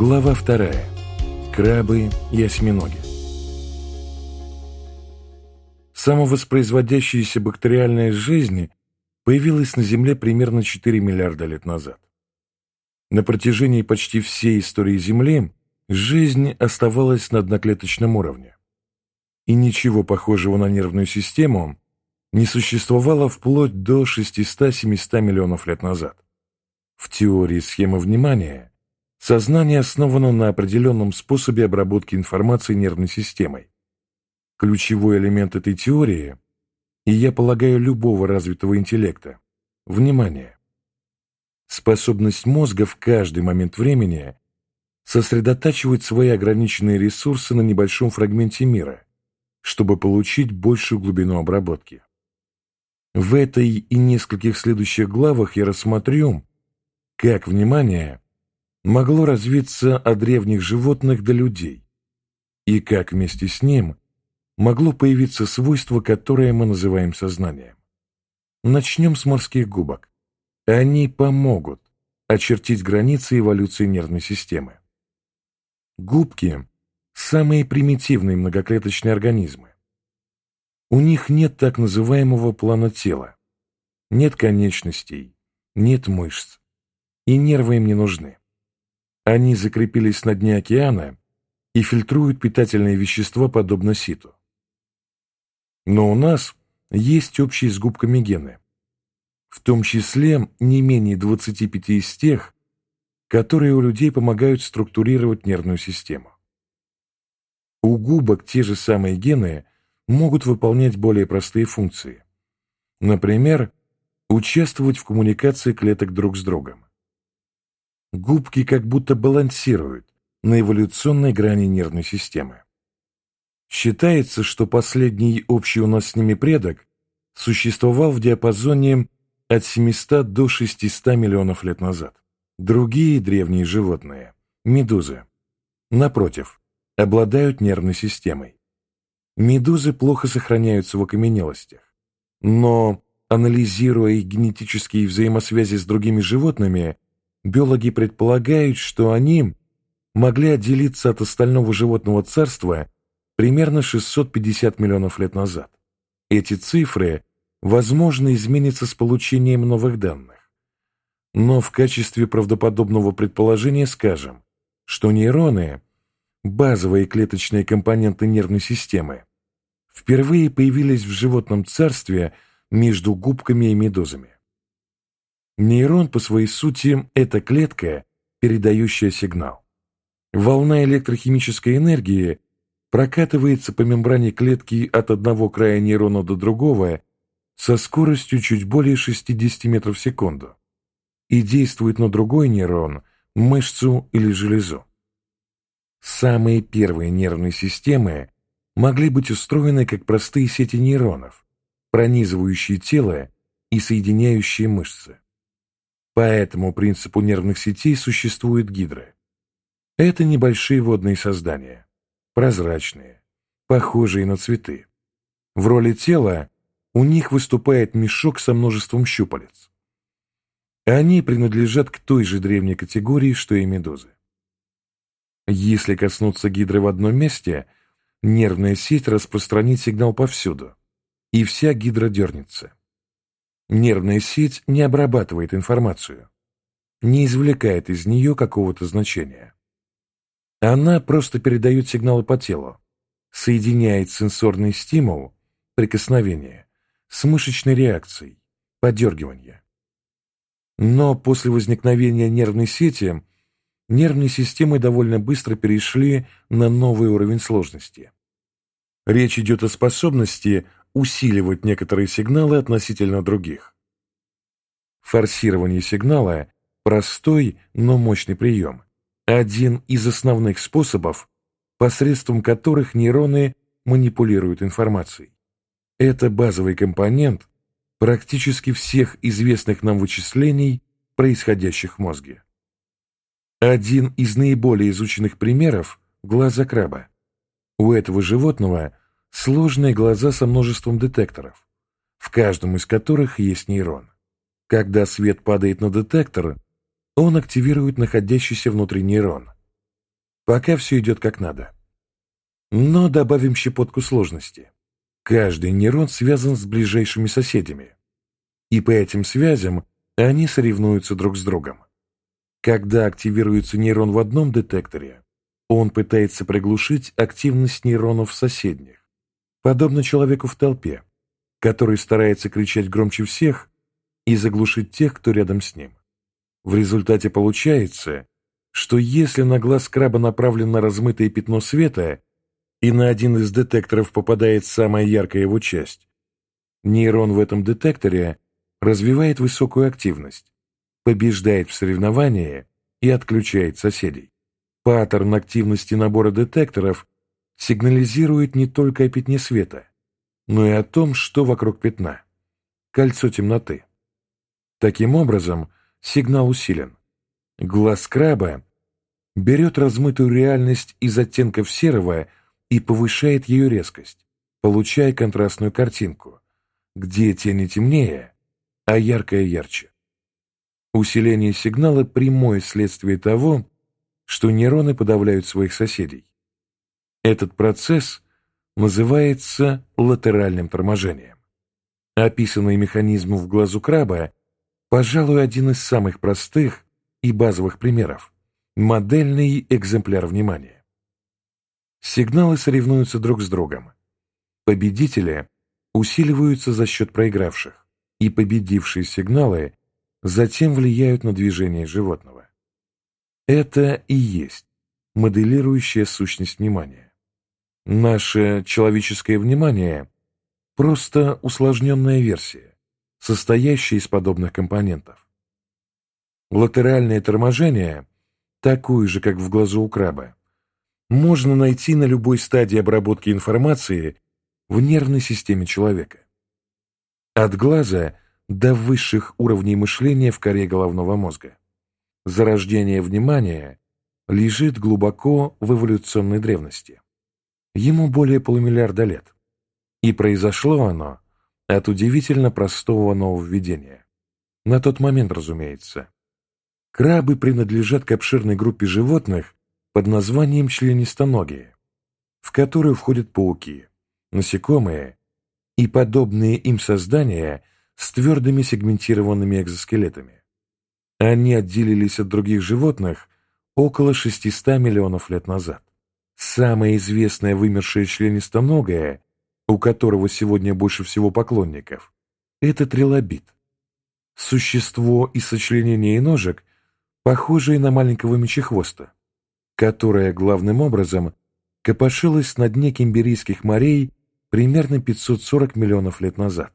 Глава вторая. Крабы и осьминоги. Самовоспроизводящаяся бактериальная жизнь появилась на Земле примерно 4 миллиарда лет назад. На протяжении почти всей истории Земли жизнь оставалась на одноклеточном уровне. И ничего похожего на нервную систему не существовало вплоть до 600-700 миллионов лет назад. В теории схемы внимания Сознание основано на определенном способе обработки информации нервной системой. Ключевой элемент этой теории, и я полагаю любого развитого интеллекта – внимание. Способность мозга в каждый момент времени сосредотачивать свои ограниченные ресурсы на небольшом фрагменте мира, чтобы получить большую глубину обработки. В этой и нескольких следующих главах я рассмотрю, как внимание могло развиться от древних животных до людей, и как вместе с ним могло появиться свойство, которое мы называем сознанием. Начнем с морских губок. Они помогут очертить границы эволюции нервной системы. Губки – самые примитивные многоклеточные организмы. У них нет так называемого плана тела, нет конечностей, нет мышц, и нервы им не нужны. Они закрепились на дне океана и фильтруют питательные вещества подобно ситу. Но у нас есть общие с губками гены, в том числе не менее 25 из тех, которые у людей помогают структурировать нервную систему. У губок те же самые гены могут выполнять более простые функции. Например, участвовать в коммуникации клеток друг с другом. Губки как будто балансируют на эволюционной грани нервной системы. Считается, что последний общий у нас с ними предок существовал в диапазоне от 700 до 600 миллионов лет назад. Другие древние животные, медузы, напротив, обладают нервной системой. Медузы плохо сохраняются в окаменелостях, но, анализируя их генетические взаимосвязи с другими животными, биологи предполагают, что они могли отделиться от остального животного царства примерно 650 миллионов лет назад. Эти цифры, возможно, изменятся с получением новых данных. Но в качестве правдоподобного предположения скажем, что нейроны, базовые клеточные компоненты нервной системы, впервые появились в животном царстве между губками и медузами. Нейрон по своей сути – это клетка, передающая сигнал. Волна электрохимической энергии прокатывается по мембране клетки от одного края нейрона до другого со скоростью чуть более 60 метров в секунду и действует на другой нейрон, мышцу или железу. Самые первые нервные системы могли быть устроены как простые сети нейронов, пронизывающие тело и соединяющие мышцы. По этому принципу нервных сетей существуют гидры. Это небольшие водные создания, прозрачные, похожие на цветы. В роли тела у них выступает мешок со множеством щупалец. Они принадлежат к той же древней категории, что и медузы. Если коснуться гидры в одном месте, нервная сеть распространит сигнал повсюду, и вся гидра дернется. Нервная сеть не обрабатывает информацию, не извлекает из нее какого-то значения. Она просто передает сигналы по телу, соединяет сенсорный стимул, прикосновение, с мышечной реакцией, подергивание. Но после возникновения нервной сети нервные системы довольно быстро перешли на новый уровень сложности. Речь идет о способности усиливать некоторые сигналы относительно других. Форсирование сигнала – простой, но мощный прием, один из основных способов, посредством которых нейроны манипулируют информацией. Это базовый компонент практически всех известных нам вычислений, происходящих в мозге. Один из наиболее изученных примеров – глаза краба. У этого животного сложные глаза со множеством детекторов, в каждом из которых есть нейрон. Когда свет падает на детектор, он активирует находящийся внутри нейрон, Пока все идет как надо. Но добавим щепотку сложности. Каждый нейрон связан с ближайшими соседями. И по этим связям они соревнуются друг с другом. Когда активируется нейрон в одном детекторе, он пытается приглушить активность нейронов в соседних, подобно человеку в толпе, который старается кричать громче всех и заглушить тех, кто рядом с ним. В результате получается, что если на глаз краба направлено размытое пятно света, и на один из детекторов попадает самая яркая его часть, нейрон в этом детекторе развивает высокую активность, побеждает в соревновании и отключает соседей. Паттерн активности набора детекторов сигнализирует не только о пятне света, но и о том, что вокруг пятна – кольцо темноты. Таким образом, сигнал усилен. Глаз краба берет размытую реальность из оттенков серого и повышает ее резкость, получая контрастную картинку, где тени темнее, а яркое ярче. Усиление сигнала – прямое следствие того, что нейроны подавляют своих соседей. Этот процесс называется латеральным торможением. Описанный механизм в глазу краба, пожалуй, один из самых простых и базовых примеров – модельный экземпляр внимания. Сигналы соревнуются друг с другом. Победители усиливаются за счет проигравших, и победившие сигналы затем влияют на движение животного. Это и есть моделирующая сущность внимания. Наше человеческое внимание – просто усложненная версия, состоящая из подобных компонентов. Латеральное торможение, такое же, как в глазу у краба, можно найти на любой стадии обработки информации в нервной системе человека. От глаза до высших уровней мышления в коре головного мозга. Зарождение внимания лежит глубоко в эволюционной древности. Ему более полумиллиарда лет. И произошло оно от удивительно простого нововведения. На тот момент, разумеется. Крабы принадлежат к обширной группе животных под названием членистоногие, в которую входят пауки, насекомые и подобные им создания – с твердыми сегментированными экзоскелетами. Они отделились от других животных около 600 миллионов лет назад. Самое известное вымершее членистоногое, у которого сегодня больше всего поклонников, это трилобит. Существо из сочленения ножек, похожее на маленького мечехвоста, которое главным образом копошилось на дне кимберийских морей примерно 540 миллионов лет назад.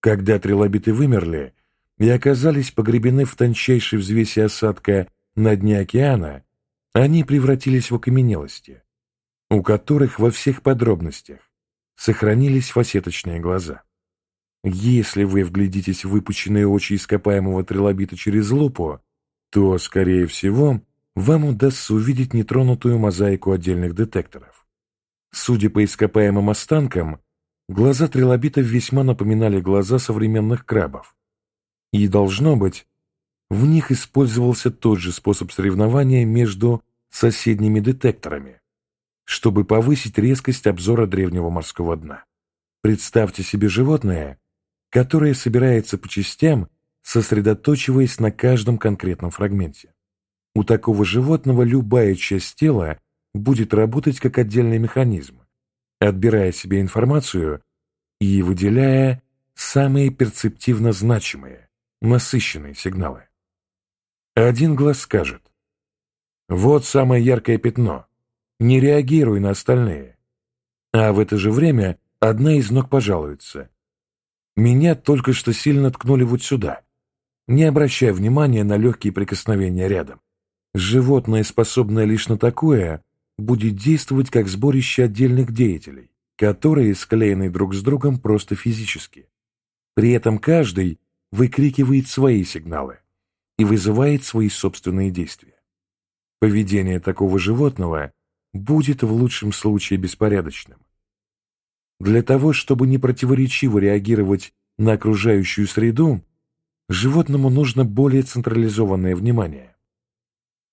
Когда трилобиты вымерли и оказались погребены в тончайшей взвеси осадка на дне океана, они превратились в окаменелости, у которых во всех подробностях сохранились фасеточные глаза. Если вы вглядитесь в выпученные очи ископаемого трилобита через лупу, то, скорее всего, вам удастся увидеть нетронутую мозаику отдельных детекторов. Судя по ископаемым останкам, Глаза трилобитов весьма напоминали глаза современных крабов. И, должно быть, в них использовался тот же способ соревнования между соседними детекторами, чтобы повысить резкость обзора древнего морского дна. Представьте себе животное, которое собирается по частям, сосредоточиваясь на каждом конкретном фрагменте. У такого животного любая часть тела будет работать как отдельный механизм, отбирая себе информацию и выделяя самые перцептивно значимые, насыщенные сигналы. Один глаз скажет «Вот самое яркое пятно, не реагируй на остальные». А в это же время одна из ног пожалуется «Меня только что сильно ткнули вот сюда», не обращая внимания на легкие прикосновения рядом. Животное, способное лишь на такое, будет действовать как сборище отдельных деятелей, которые склеены друг с другом просто физически. При этом каждый выкрикивает свои сигналы и вызывает свои собственные действия. Поведение такого животного будет в лучшем случае беспорядочным. Для того, чтобы непротиворечиво реагировать на окружающую среду, животному нужно более централизованное внимание.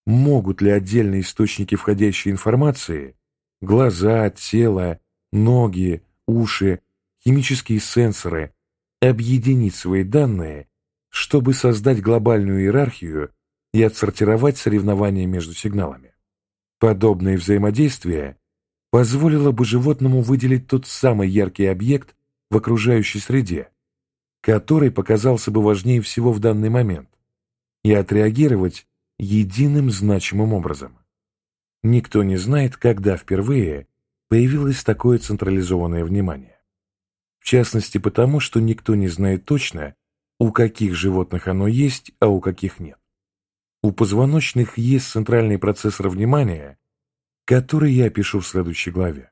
могут ли отдельные источники входящей информации – глаза, тело, ноги, уши, химические сенсоры – объединить свои данные, чтобы создать глобальную иерархию и отсортировать соревнования между сигналами. Подобное взаимодействие позволило бы животному выделить тот самый яркий объект в окружающей среде, который показался бы важнее всего в данный момент, и отреагировать единым значимым образом. Никто не знает, когда впервые появилось такое централизованное внимание. В частности потому, что никто не знает точно, у каких животных оно есть, а у каких нет. У позвоночных есть центральный процессор внимания, который я опишу в следующей главе.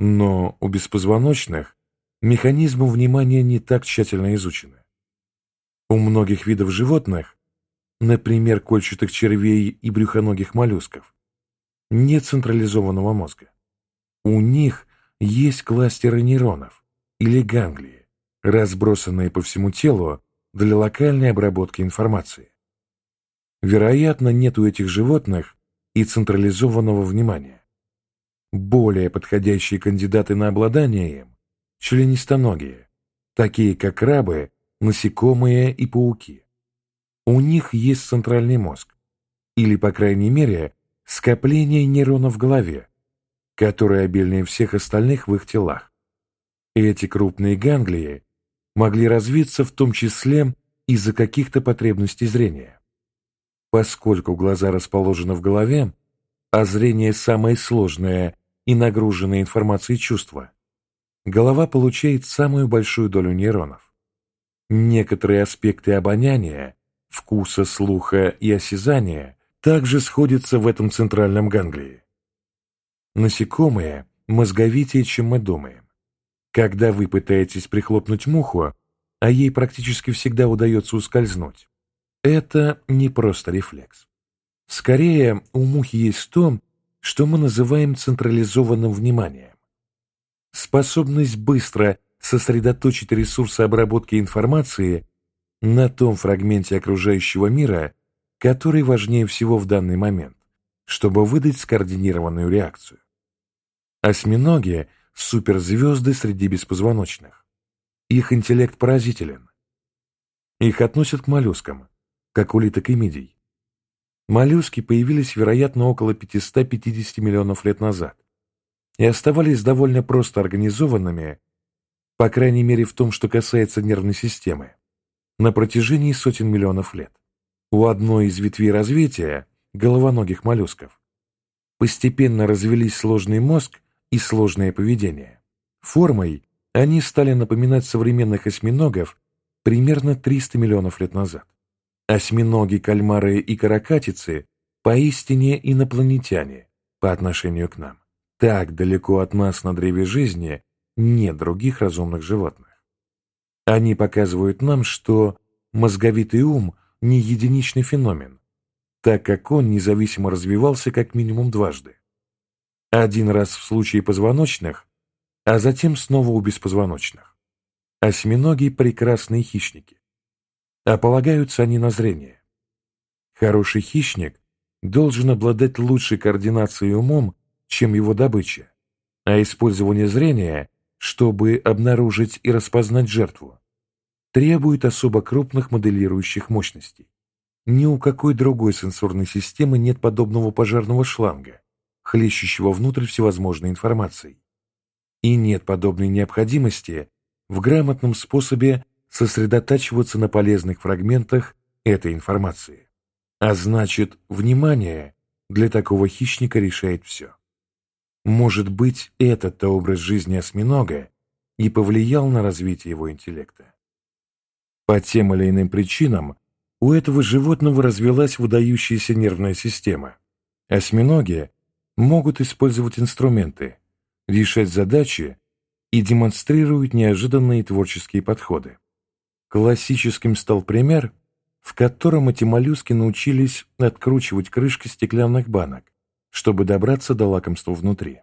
Но у беспозвоночных механизмы внимания не так тщательно изучены. У многих видов животных, например, кольчатых червей и брюхоногих моллюсков, нет централизованного мозга. У них есть кластеры нейронов или ганглии, разбросанные по всему телу для локальной обработки информации. Вероятно, нет у этих животных и централизованного внимания. Более подходящие кандидаты на обладание им – членистоногие, такие как крабы, насекомые и пауки. У них есть центральный мозг, или, по крайней мере, скопление нейронов в голове, которые обильнее всех остальных в их телах. Эти крупные ганглии могли развиться в том числе из-за каких-то потребностей зрения. Поскольку глаза расположены в голове, а зрение самое сложное и нагруженное информацией чувство, голова получает самую большую долю нейронов. Некоторые аспекты обоняния, вкуса, слуха и осязания также сходятся в этом центральном ганглии. Насекомые мозговитее, чем мы думаем. Когда вы пытаетесь прихлопнуть муху, а ей практически всегда удается ускользнуть, это не просто рефлекс. Скорее, у мухи есть то, что мы называем централизованным вниманием. Способность быстро сосредоточить ресурсы обработки информации на том фрагменте окружающего мира, который важнее всего в данный момент, чтобы выдать скоординированную реакцию. Осьминоги – суперзвезды среди беспозвоночных. Их интеллект поразителен. Их относят к моллюскам, как улиток и мидий. Моллюски появились, вероятно, около 550 миллионов лет назад и оставались довольно просто организованными, по крайней мере в том, что касается нервной системы, на протяжении сотен миллионов лет. У одной из ветвей развития, головоногих моллюсков, постепенно развились сложный мозг и сложное поведение. Формой они стали напоминать современных осьминогов примерно 300 миллионов лет назад. Осьминоги, кальмары и каракатицы поистине инопланетяне по отношению к нам. Так далеко от нас на древе жизни нет других разумных животных. Они показывают нам, что мозговитый ум не единичный феномен, так как он независимо развивался как минимум дважды. Один раз в случае позвоночных, а затем снова у беспозвоночных. Осьминоги – прекрасные хищники а полагаются они на зрение. Хороший хищник должен обладать лучшей координацией умом, чем его добыча, а использование зрения, чтобы обнаружить и распознать жертву, требует особо крупных моделирующих мощностей. Ни у какой другой сенсорной системы нет подобного пожарного шланга, хлещущего внутрь всевозможной информации. И нет подобной необходимости в грамотном способе сосредотачиваться на полезных фрагментах этой информации. А значит, внимание для такого хищника решает все. Может быть, этот-то образ жизни осьминога и повлиял на развитие его интеллекта. По тем или иным причинам у этого животного развилась выдающаяся нервная система. Осьминоги могут использовать инструменты, решать задачи и демонстрируют неожиданные творческие подходы. Классическим стал пример, в котором эти моллюски научились откручивать крышки стеклянных банок, чтобы добраться до лакомства внутри.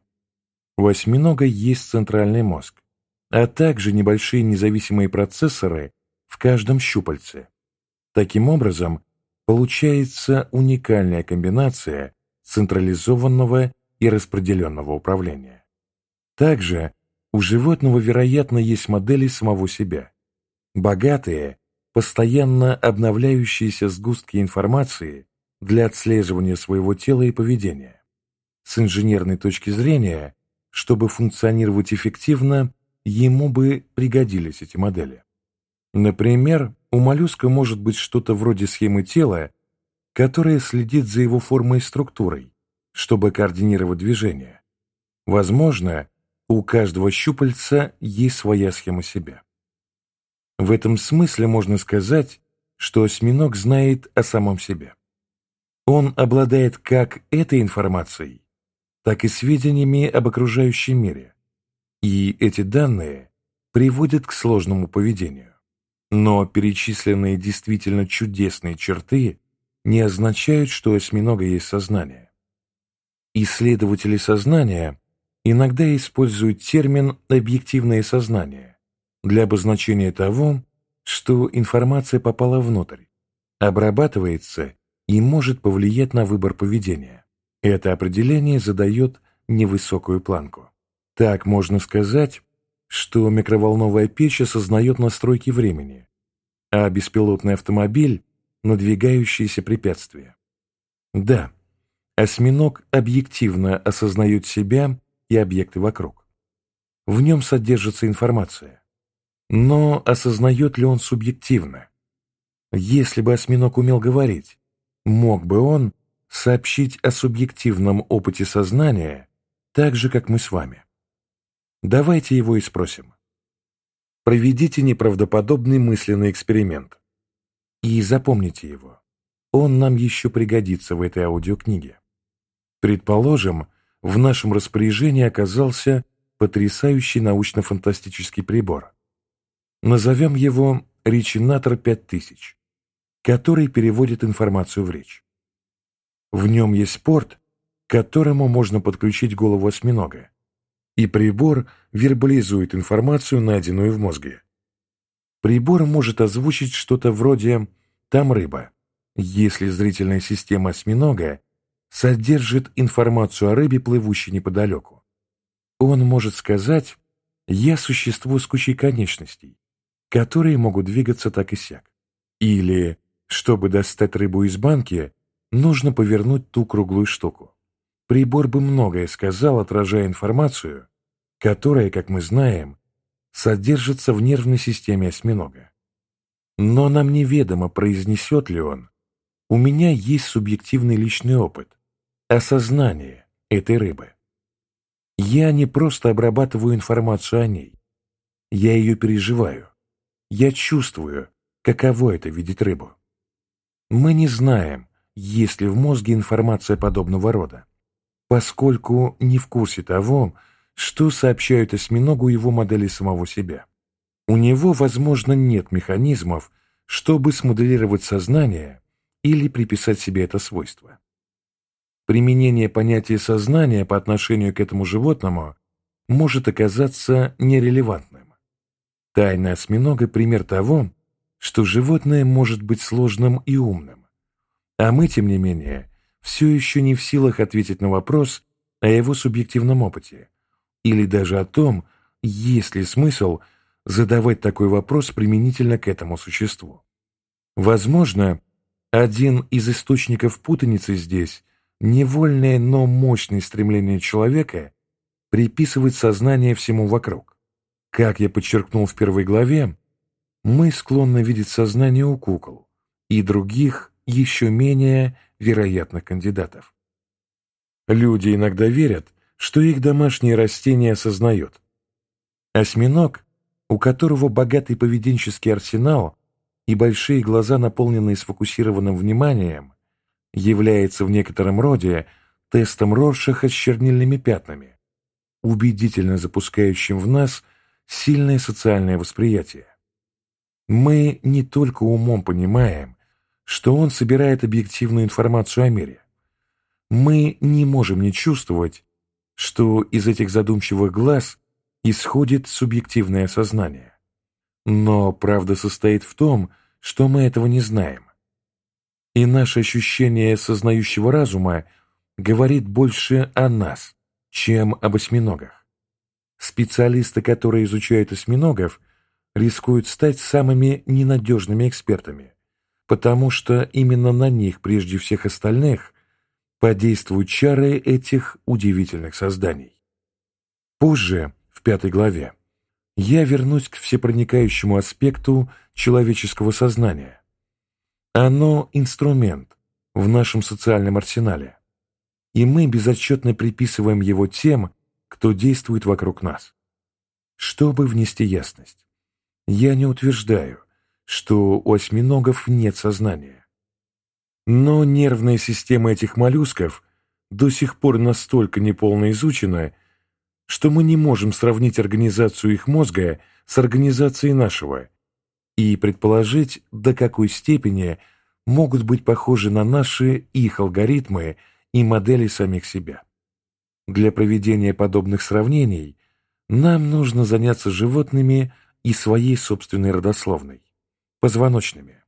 У осьминога есть центральный мозг, а также небольшие независимые процессоры в каждом щупальце. Таким образом, получается уникальная комбинация централизованного и распределенного управления. Также у животного, вероятно, есть модели самого себя. Богатые, постоянно обновляющиеся сгустки информации для отслеживания своего тела и поведения. С инженерной точки зрения, чтобы функционировать эффективно, ему бы пригодились эти модели. Например, у моллюска может быть что-то вроде схемы тела, которая следит за его формой и структурой, чтобы координировать движение. Возможно, у каждого щупальца есть своя схема себя. В этом смысле можно сказать, что осьминог знает о самом себе. Он обладает как этой информацией, так и сведениями об окружающем мире, и эти данные приводят к сложному поведению. Но перечисленные действительно чудесные черты не означают, что у осьминога есть сознание. Исследователи сознания иногда используют термин «объективное сознание» для обозначения того, что информация попала внутрь, обрабатывается и может повлиять на выбор поведения. Это определение задает невысокую планку. Так можно сказать, что микроволновая печь осознает настройки времени, а беспилотный автомобиль – надвигающиеся препятствия. Да, осьминог объективно осознает себя и объекты вокруг. В нем содержится информация. Но осознает ли он субъективно? Если бы осьминог умел говорить, мог бы он сообщить о субъективном опыте сознания так же, как мы с вами? Давайте его и спросим. Проведите неправдоподобный мысленный эксперимент. И запомните его. Он нам еще пригодится в этой аудиокниге. Предположим, в нашем распоряжении оказался потрясающий научно-фантастический прибор. Назовем его Речинатор 5000, который переводит информацию в речь. В нем есть порт, к которому можно подключить голову осьминога, и прибор вербализует информацию, найденную в мозге. Прибор может озвучить что-то вроде «там рыба», если зрительная система осьминога содержит информацию о рыбе, плывущей неподалеку. Он может сказать «я существо с кучей конечностей, которые могут двигаться так и сяк». Или «чтобы достать рыбу из банки, нужно повернуть ту круглую штуку». Прибор бы многое сказал, отражая информацию, которая, как мы знаем, содержится в нервной системе осьминога. Но нам неведомо, произнесет ли он «У меня есть субъективный личный опыт, осознание этой рыбы. Я не просто обрабатываю информацию о ней, я ее переживаю, я чувствую, каково это видеть рыбу. Мы не знаем, есть ли в мозге информация подобного рода, поскольку не в курсе того, что сообщают осьминогу его модели самого себя. У него, возможно, нет механизмов, чтобы смоделировать сознание или приписать себе это свойство. Применение понятия сознания по отношению к этому животному может оказаться нерелевантным. Тайна осьминога – пример того, что животное может быть сложным и умным. А мы, тем не менее, все еще не в силах ответить на вопрос о его субъективном опыте – или даже о том, есть ли смысл задавать такой вопрос применительно к этому существу. Возможно, один из источников путаницы здесь – невольное, но мощное стремление человека приписывать сознание всему вокруг. Как я подчеркнул в первой главе, мы склонны видеть сознание у кукол и других еще менее вероятных кандидатов. Люди иногда верят, что их домашнее растение осознает. Осьминог, у которого богатый поведенческий арсенал и большие глаза, наполненные сфокусированным вниманием, является в некотором роде тестом Роршаха с чернильными пятнами, убедительно запускающим в нас сильное социальное восприятие. Мы не только умом понимаем, что он собирает объективную информацию о мире. Мы не можем не чувствовать, что из этих задумчивых глаз исходит субъективное сознание. Но правда состоит в том, что мы этого не знаем. И наше ощущение сознающего разума говорит больше о нас, чем об осьминогах. Специалисты, которые изучают осьминогов, рискуют стать самыми ненадежными экспертами, потому что именно на них, прежде всех остальных, подействуют чары этих удивительных созданий. Позже, в пятой главе, я вернусь к всепроникающему аспекту человеческого сознания. Оно – инструмент в нашем социальном арсенале, и мы безотчетно приписываем его тем, кто действует вокруг нас. Чтобы внести ясность, я не утверждаю, что у осьминогов нет сознания. Но нервная система этих моллюсков до сих пор настолько неполно изучена, что мы не можем сравнить организацию их мозга с организацией нашего и предположить, до какой степени могут быть похожи на наши их алгоритмы и модели самих себя. Для проведения подобных сравнений нам нужно заняться животными и своей собственной родословной, позвоночными.